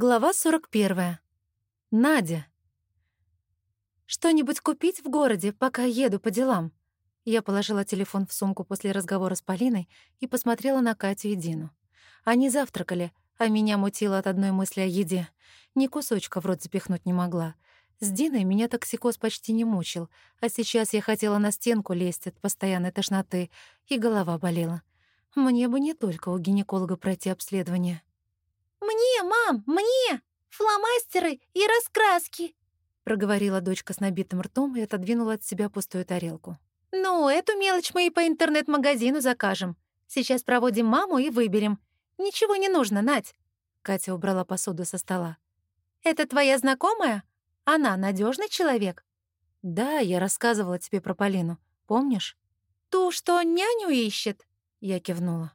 Глава 41. Надя. «Что-нибудь купить в городе, пока еду по делам?» Я положила телефон в сумку после разговора с Полиной и посмотрела на Катю и Дину. Они завтракали, а меня мутило от одной мысли о еде. Ни кусочка в рот запихнуть не могла. С Диной меня токсикоз почти не мучил, а сейчас я хотела на стенку лезть от постоянной тошноты, и голова болела. Мне бы не только у гинеколога пройти обследование. «Мне, мам, мне! Фломастеры и раскраски!» проговорила дочка с набитым ртом и отодвинула от себя пустую тарелку. «Ну, эту мелочь мы и по интернет-магазину закажем. Сейчас проводим маму и выберем. Ничего не нужно, Надь!» Катя убрала посуду со стола. «Это твоя знакомая? Она надежный человек?» «Да, я рассказывала тебе про Полину. Помнишь?» «Ту, что няню ищет?» Я кивнула.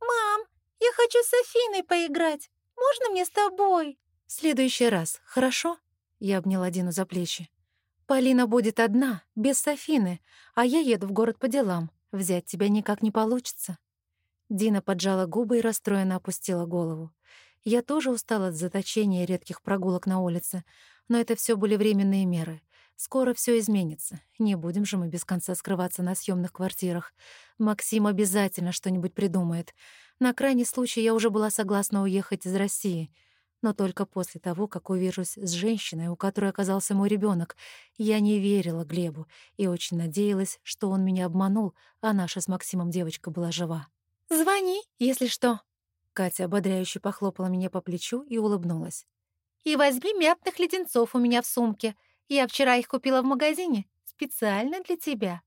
«Мам, я хочу с Афиной поиграть. Можно мне с тобой?» «В следующий раз, хорошо?» Я обняла Дину за плечи. «Полина будет одна, без Софины, а я еду в город по делам. Взять тебя никак не получится». Дина поджала губы и расстроенно опустила голову. Я тоже устала от заточения и редких прогулок на улице, но это все были временные меры. Скоро все изменится. Не будем же мы без конца скрываться на съемных квартирах. Максим обязательно что-нибудь придумает. На крайний случай я уже была согласна уехать из России, но только после того, как увижусь с женщиной, у которой оказался мой ребенок. Я не верила Глебу и очень надеялась, что он меня обманул, а наша с Максимом девочка была жива. «Звони, если что». Катя ободряюще похлопала меня по плечу и улыбнулась. «И возьми мятных леденцов у меня в сумке. Я вчера их купила в магазине. Специально для тебя».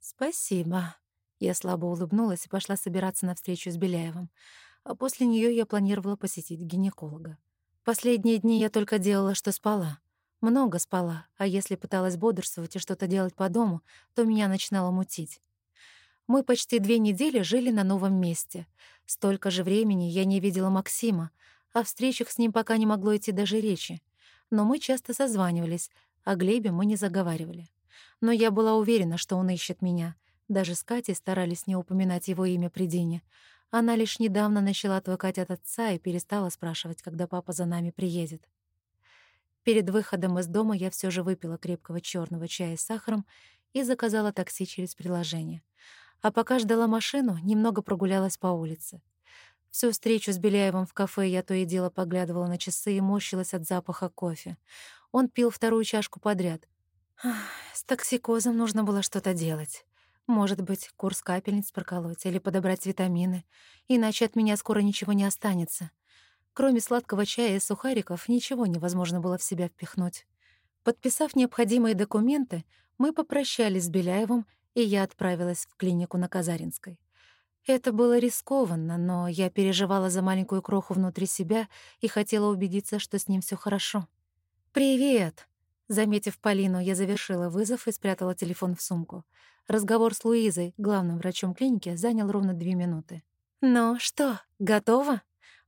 «Спасибо», я слабо улыбнулась и пошла собираться на встречу с Беляевым. А после нее я планировала посетить гинеколога. Последние дни я только делала, что спала. Много спала, а если пыталась бодрствовать и что-то делать по дому, то меня начинало мутить. Мы почти две недели жили на новом месте. Столько же времени я не видела Максима, а встречах с ним пока не могло идти даже речи. Но мы часто созванивались, о Глебе мы не заговаривали. Но я была уверена, что он ищет меня — даже с Катей старались не упоминать его имя при Дине. Она лишь недавно начала отвыкать от отца и перестала спрашивать, когда папа за нами приедет. Перед выходом из дома я все же выпила крепкого черного чая с сахаром и заказала такси через приложение. А пока ждала машину, немного прогулялась по улице. Всю встречу с Беляевым в кафе я то и дело поглядывала на часы и морщилась от запаха кофе. Он пил вторую чашку подряд. С токсикозом нужно было что-то делать. Может быть, курс капельниц проколоть или подобрать витамины, иначе от меня скоро ничего не останется. Кроме сладкого чая и сухариков, ничего невозможно было в себя впихнуть. Подписав необходимые документы, мы попрощались с Беляевым, и я отправилась в клинику на Казаринской. Это было рискованно, но я переживала за маленькую кроху внутри себя и хотела убедиться, что с ним все хорошо. «Привет!» Заметив Полину, я завершила вызов и спрятала телефон в сумку. Разговор с Луизой, главным врачом клиники, занял ровно две минуты. «Ну что, готова?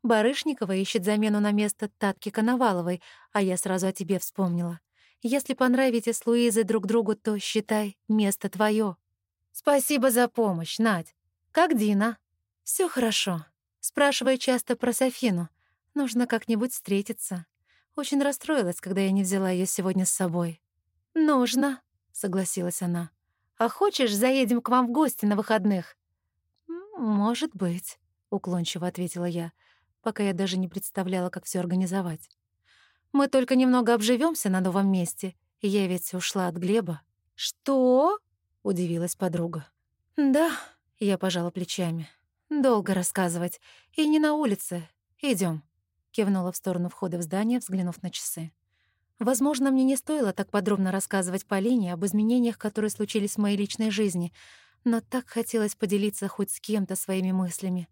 Барышникова ищет замену на место Татки Коноваловой, а я сразу о тебе вспомнила. Если понравитесь с Луизой друг другу, то, считай, место твое. «Спасибо за помощь, Надь. Как Дина?» Все хорошо. Спрашивай часто про Софину. Нужно как-нибудь встретиться. Очень расстроилась, когда я не взяла ее сегодня с собой. «Нужно», — согласилась она. А хочешь, заедем к вам в гости на выходных?» «Может быть», — уклончиво ответила я, пока я даже не представляла, как все организовать. «Мы только немного обживемся на новом месте, я ведь ушла от Глеба». «Что?» — удивилась подруга. «Да», — я пожала плечами. «Долго рассказывать. И не на улице. Идем. Кивнула в сторону входа в здание, взглянув на часы. Возможно, мне не стоило так подробно рассказывать Полине об изменениях, которые случились в моей личной жизни, но так хотелось поделиться хоть с кем-то своими мыслями.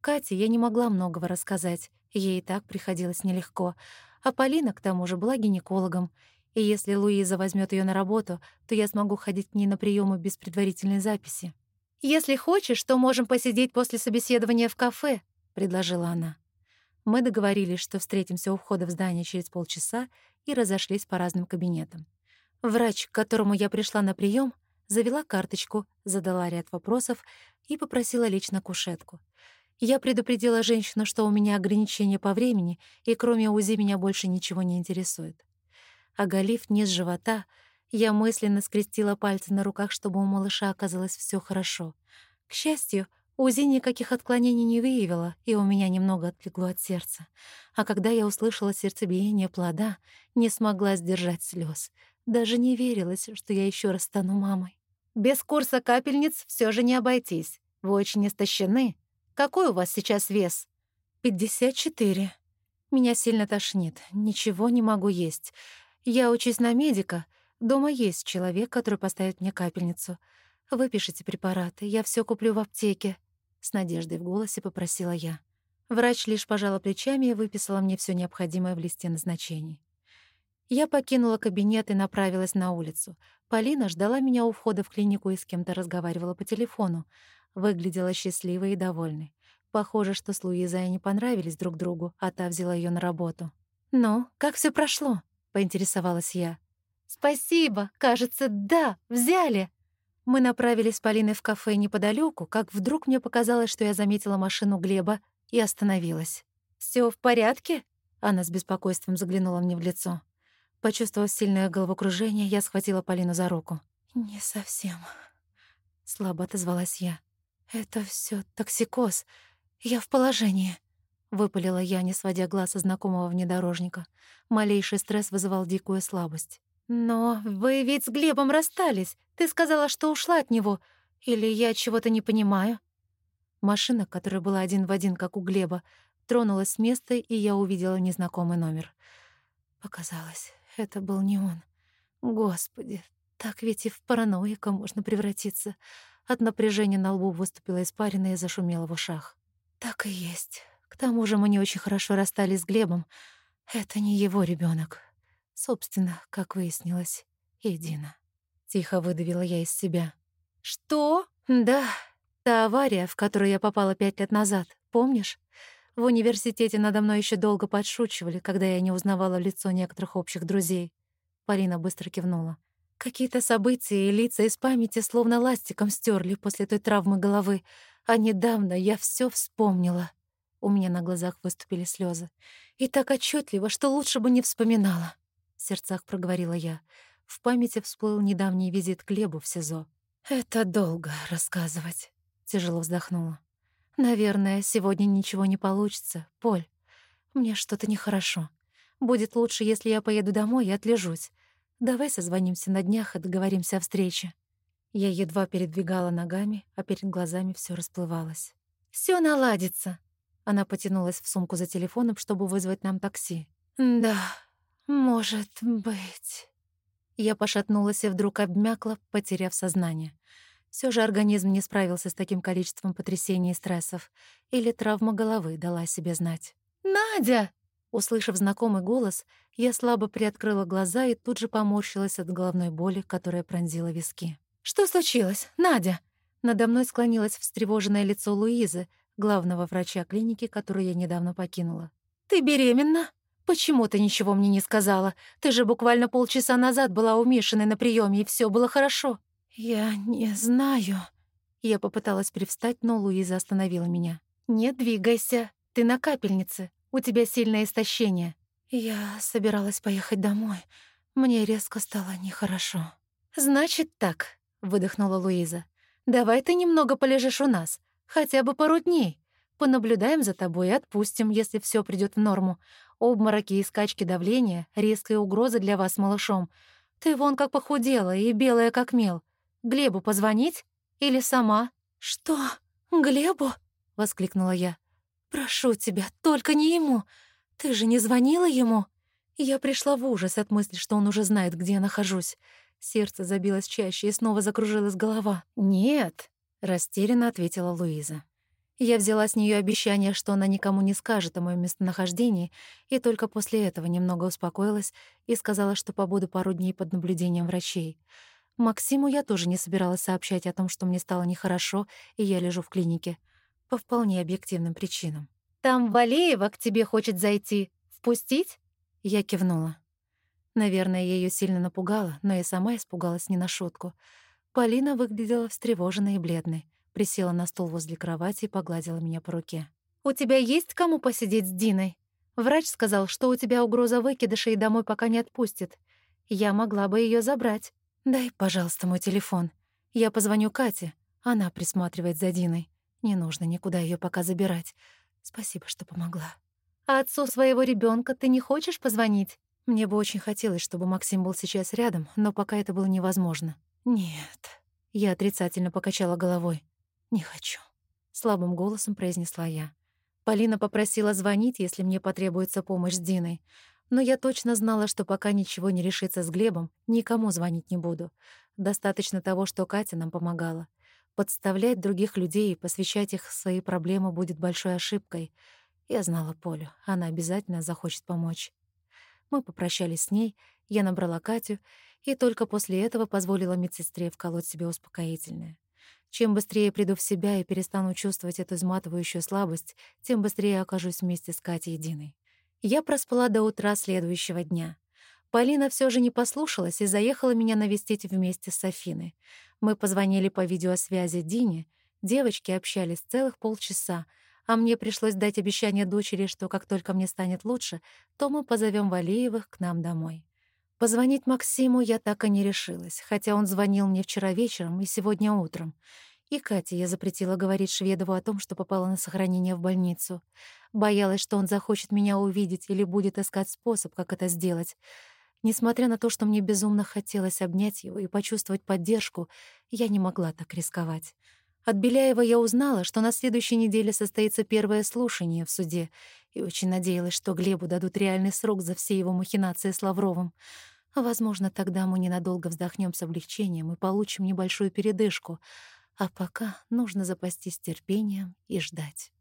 Кате я не могла многого рассказать, ей и так приходилось нелегко, а Полина, к тому же, была гинекологом, и если Луиза возьмет ее на работу, то я смогу ходить к ней на приемы без предварительной записи. «Если хочешь, то можем посидеть после собеседования в кафе», — предложила она. Мы договорились, что встретимся у входа в здание через полчаса и разошлись по разным кабинетам. Врач, к которому я пришла на прием, завела карточку, задала ряд вопросов и попросила лечь на кушетку. Я предупредила женщину, что у меня ограничения по времени, и кроме УЗИ меня больше ничего не интересует. Оголив низ живота, я мысленно скрестила пальцы на руках, чтобы у малыша оказалось все хорошо. К счастью, УЗИ никаких отклонений не выявила, и у меня немного отлегло от сердца. А когда я услышала сердцебиение плода, не смогла сдержать слез. Даже не верилось, что я еще раз стану мамой. Без курса капельниц все же не обойтись. Вы очень истощены. Какой у вас сейчас вес? Пятьдесят четыре. Меня сильно тошнит, ничего не могу есть. Я учусь на медика. Дома есть человек, который поставит мне капельницу. Выпишите препараты, я все куплю в аптеке. С надеждой в голосе попросила я. Врач лишь пожала плечами и выписала мне все необходимое в листе назначений. Я покинула кабинет и направилась на улицу. Полина ждала меня у входа в клинику и с кем-то разговаривала по телефону. Выглядела счастливой и довольной. Похоже, что с Луизой они понравились друг другу, а та взяла ее на работу. «Ну, как все прошло?» — поинтересовалась я. «Спасибо, кажется, да, взяли», мы направились с Полиной в кафе неподалеку, как вдруг мне показалось, что я заметила машину Глеба и остановилась. Все в порядке?» Она с беспокойством заглянула мне в лицо. Почувствовав сильное головокружение, я схватила Полину за руку. «Не совсем», — слабо отозвалась я. «Это все токсикоз. Я в положении», — выпалила я, не сводя глаз со знакомого внедорожника. Малейший стресс вызывал дикую слабость. «Но вы ведь с Глебом расстались. Ты сказала, что ушла от него. Или я чего-то не понимаю?» Машина, которая была один в один, как у Глеба, тронулась с места, и я увидела незнакомый номер. Показалось, это был не он. Господи, так ведь и в параноика можно превратиться. От напряжения на лбу выступила испарина и зашумела в ушах. Так и есть. К тому же мы не очень хорошо расстались с Глебом. Это не его ребенок. Собственно, как выяснилось, Едина. Тихо выдавила я из себя. «Что?» «Да, та авария, в которую я попала пять лет назад, помнишь? В университете надо мной еще долго подшучивали, когда я не узнавала лицо некоторых общих друзей». Полина быстро кивнула. Какие-то события и лица из памяти словно ластиком стерли после той травмы головы, а недавно я все вспомнила. У меня на глазах выступили слезы. И так отчетливо, что лучше бы не вспоминала сердцах проговорила я. В памяти всплыл недавний визит к Глебу в СИЗО. «Это долго рассказывать», — тяжело вздохнула. «Наверное, сегодня ничего не получится, Поль. Мне что-то нехорошо. Будет лучше, если я поеду домой и отлежусь. Давай созвонимся на днях и договоримся о встрече». Я едва передвигала ногами, а перед глазами все расплывалось. Все наладится!» Она потянулась в сумку за телефоном, чтобы вызвать нам такси. «Да, «Может быть...» Я пошатнулась и вдруг обмякла, потеряв сознание. Все же организм не справился с таким количеством потрясений и стрессов. Или травма головы дала себе знать. «Надя!» Услышав знакомый голос, я слабо приоткрыла глаза и тут же поморщилась от головной боли, которая пронзила виски. «Что случилось, Надя?» Надо мной склонилось встревоженное лицо Луизы, главного врача клиники, которую я недавно покинула. «Ты беременна?» «Почему ты ничего мне не сказала? Ты же буквально полчаса назад была у Мишиной на приеме, и все было хорошо». «Я не знаю». Я попыталась привстать, но Луиза остановила меня. «Не двигайся. Ты на капельнице. У тебя сильное истощение». Я собиралась поехать домой. Мне резко стало нехорошо. «Значит так», — выдохнула Луиза. «Давай ты немного полежишь у нас. Хотя бы пару дней. Понаблюдаем за тобой и отпустим, если все придет в норму. Обмороки и скачки давления — резкая угроза для вас малышом. Ты вон как похудела и белая как мел. Глебу позвонить? Или сама?» «Что? Глебу?» — воскликнула я. «Прошу тебя, только не ему. Ты же не звонила ему?» Я пришла в ужас от мысли, что он уже знает, где я нахожусь. Сердце забилось чаще и снова закружилась голова. «Нет», — растерянно ответила Луиза. Я взяла с нее обещание, что она никому не скажет о моем местонахождении, и только после этого немного успокоилась и сказала, что побуду пару дней под наблюдением врачей. Максиму я тоже не собиралась сообщать о том, что мне стало нехорошо, и я лежу в клинике. По вполне объективным причинам. «Там Валеева к тебе хочет зайти. Впустить?» Я кивнула. Наверное, я ее сильно напугала, но и сама испугалась не на шутку. Полина выглядела встревоженной и бледной. Присела на стул возле кровати и погладила меня по руке. «У тебя есть кому посидеть с Диной? Врач сказал, что у тебя угроза выкидыша и домой пока не отпустит. Я могла бы ее забрать. Дай, пожалуйста, мой телефон. Я позвоню Кате. Она присматривает за Диной. Не нужно никуда ее пока забирать. Спасибо, что помогла. А отцу своего ребенка ты не хочешь позвонить? Мне бы очень хотелось, чтобы Максим был сейчас рядом, но пока это было невозможно. Нет. Я отрицательно покачала головой. Не хочу. Слабым голосом произнесла я. Полина попросила звонить, если мне потребуется помощь с Диной. Но я точно знала, что пока ничего не решится с Глебом, никому звонить не буду. Достаточно того, что Катя нам помогала. Подставлять других людей и посвящать их свои проблемы будет большой ошибкой. Я знала Полю, она обязательно захочет помочь. Мы попрощались с ней, я набрала Катю, и только после этого позволила медсестре вколоть себе успокоительное. Чем быстрее приду в себя и перестану чувствовать эту изматывающую слабость, тем быстрее окажусь вместе с Катей и Диной. Я проспала до утра следующего дня. Полина все же не послушалась и заехала меня навестить вместе с Софиной. Мы позвонили по видеосвязи Дине, девочки общались целых полчаса, а мне пришлось дать обещание дочери, что как только мне станет лучше, то мы позовем Валеевых к нам домой. Позвонить Максиму я так и не решилась, хотя он звонил мне вчера вечером и сегодня утром. И Кате я запретила говорить Шведову о том, что попала на сохранение в больницу. Боялась, что он захочет меня увидеть или будет искать способ, как это сделать. Несмотря на то, что мне безумно хотелось обнять его и почувствовать поддержку, я не могла так рисковать. От Беляева я узнала, что на следующей неделе состоится первое слушание в суде, и очень надеялась, что Глебу дадут реальный срок за все его махинации с Лавровым. Возможно, тогда мы ненадолго вздохнем с облегчением и получим небольшую передышку, а пока нужно запастись терпением и ждать.